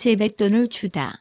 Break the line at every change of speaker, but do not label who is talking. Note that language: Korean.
세뱃돈을 주다.